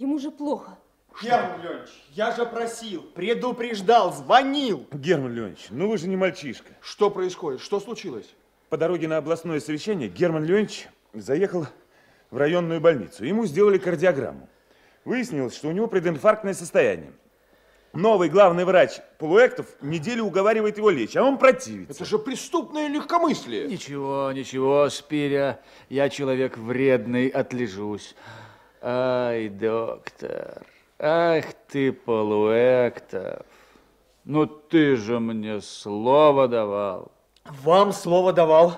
Ему же плохо. Герман Леонидович, я же просил, предупреждал, звонил. Герман Леонидович, ну вы же не мальчишка. Что происходит? Что случилось? По дороге на областное совещание Герман Леонидович заехал в районную больницу. Ему сделали кардиограмму. Выяснилось, что у него прединфарктное состояние. Новый главный врач Полуэктов неделю уговаривает его лечь, а он противится. Это же преступное легкомыслие. Ничего, ничего, Спиря, я человек вредный, отлежусь. Ай, доктор, ах ты, Полуэктов, ну ты же мне слово давал. Вам слово давал,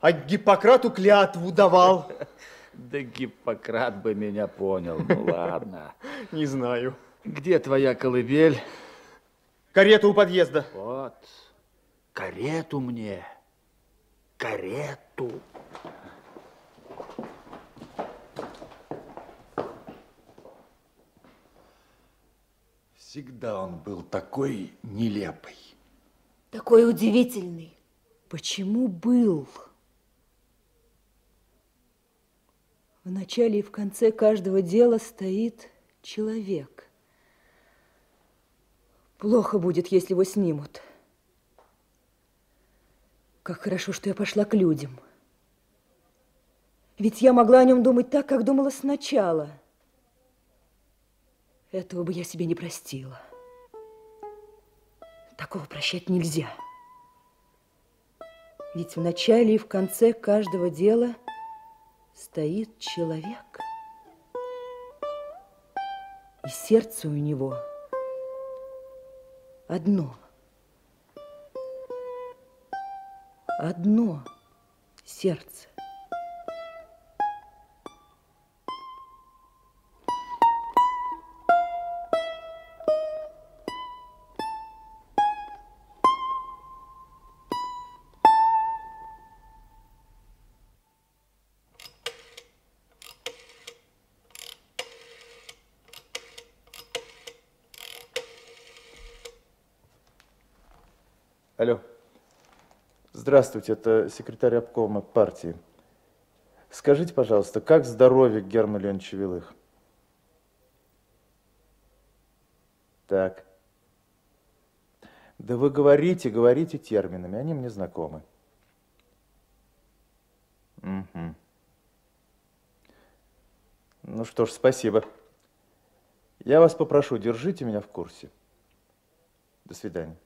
а Гиппократу клятву давал. Да Гиппократ бы меня понял, ну ладно. Не знаю. Где твоя колыбель? Карета у подъезда. Вот, карету мне, карету. Всегда он был такой нелепый. Такой удивительный. Почему был? В начале и в конце каждого дела стоит человек. Плохо будет, если его снимут. Как хорошо, что я пошла к людям. Ведь я могла о нем думать так, как думала сначала. Этого бы я себе не простила. Такого прощать нельзя. Ведь в начале и в конце каждого дела стоит человек. И сердце у него одно. Одно сердце. Алло. Здравствуйте, это секретарь обкома партии. Скажите, пожалуйста, как здоровье Германа Леонидовича Вилых? Так. Да вы говорите, говорите терминами, они мне знакомы. Угу. Ну что ж, спасибо. Я вас попрошу, держите меня в курсе. До свидания.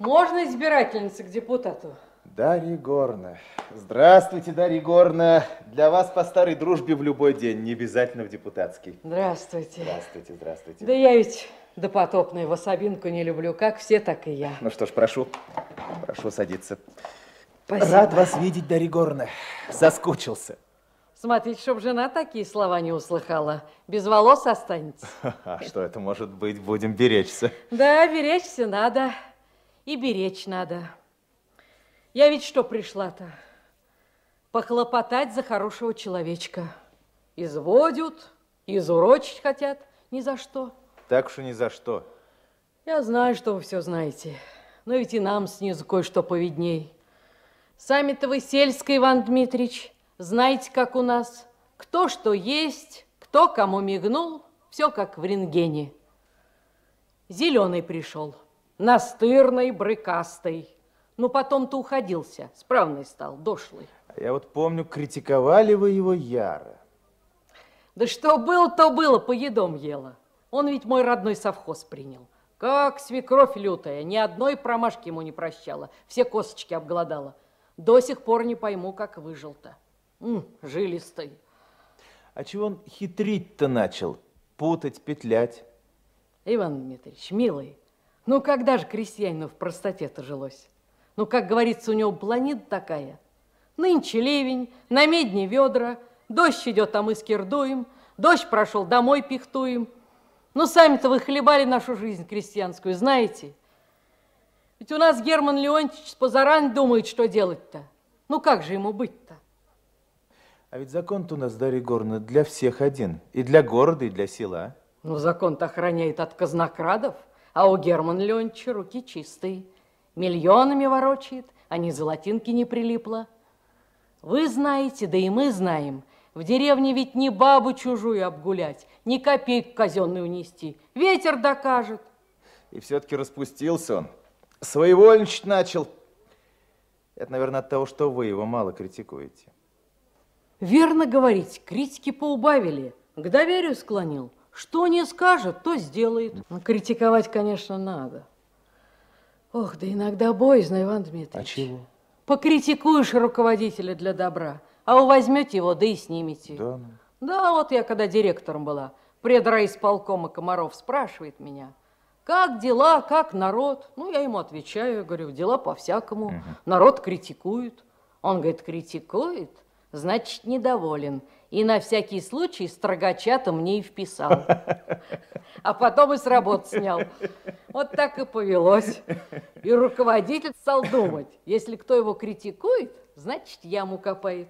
Можно избирательница к депутату? Дарья Егоровна. Здравствуйте, Дарья Егоровна. Для вас по старой дружбе в любой день, не обязательно в депутатский. Здравствуйте. Здравствуйте, здравствуйте. Да я ведь допотопную васабинку не люблю, как все, так и я. Ну что ж, прошу, прошу садиться. Спасибо. Рад вас видеть, Дарья Егоровна. Соскучился. Смотрите, чтоб жена такие слова не услыхала. Без волос останется. А что это может быть? Будем беречься. Да, беречься надо. И беречь надо. Я ведь что пришла-то? Похлопотать за хорошего человечка. Изводят, изурочить хотят. Ни за что. Так и ни за что. Я знаю, что вы все знаете. Но ведь и нам снизу кое-что поведней. Сами-то вы сельский, Иван Дмитриевич. Знаете, как у нас. Кто что есть, кто кому мигнул. Все как в рентгене. Зеленый пришел. Настырный, брыкастый. Ну, потом-то уходился. Справный стал, дошлый. А я вот помню, критиковали вы его яро. Да что было, то было, по едом ела. Он ведь мой родной совхоз принял. Как свекровь лютая, ни одной промашки ему не прощала. Все косточки обглодала. До сих пор не пойму, как выжил-то. Жилистый. А чего он хитрить-то начал? Путать, петлять? Иван Дмитриевич, милый, ну когда же крестьянину в простоте-то жилось? Ну, как говорится, у него планета такая. Нынче ливень, на медне ведра, дождь идет, а мы скирдуем, дождь прошел, домой пихтуем. Ну, сами-то вы хлебали нашу жизнь крестьянскую, знаете? Ведь у нас Герман Леонтьевич позарань думает, что делать-то. Ну, как же ему быть-то? А ведь закон-то у нас, Дарья Егоровна, для всех один. И для города, и для села. Ну, закон-то охраняет от казнокрадов, а у Германа Леонтьевича руки чистые. Миллионами ворочает, а ни золотинки не прилипло. Вы знаете, да и мы знаем, В деревне ведь не бабу чужую обгулять, ни копейку казенную унести. Ветер докажет. И все-таки распустился он. Своевольничать начал. Это, наверное, от того, что вы его мало критикуете. Верно говорить, критики поубавили. К доверию склонил. Что не скажет, то сделает. Но критиковать, конечно, надо. Ох, да иногда боязно, Иван Дмитриевич. А чего? Покритикуешь руководителя для добра, а вы возьмете его, да и снимете. Да, ну. Да, вот я когда директором была, предрайисполкома Комаров спрашивает меня, как дела, как народ? Ну, я ему отвечаю, говорю, дела по-всякому, народ критикует. Он говорит, критикует, значит, недоволен. И на всякий случай строгача-то мне и вписал. А потом и с работы снял. Вот так и повелось. И руководитель стал думать, если кто его критикует, значит, яму копает.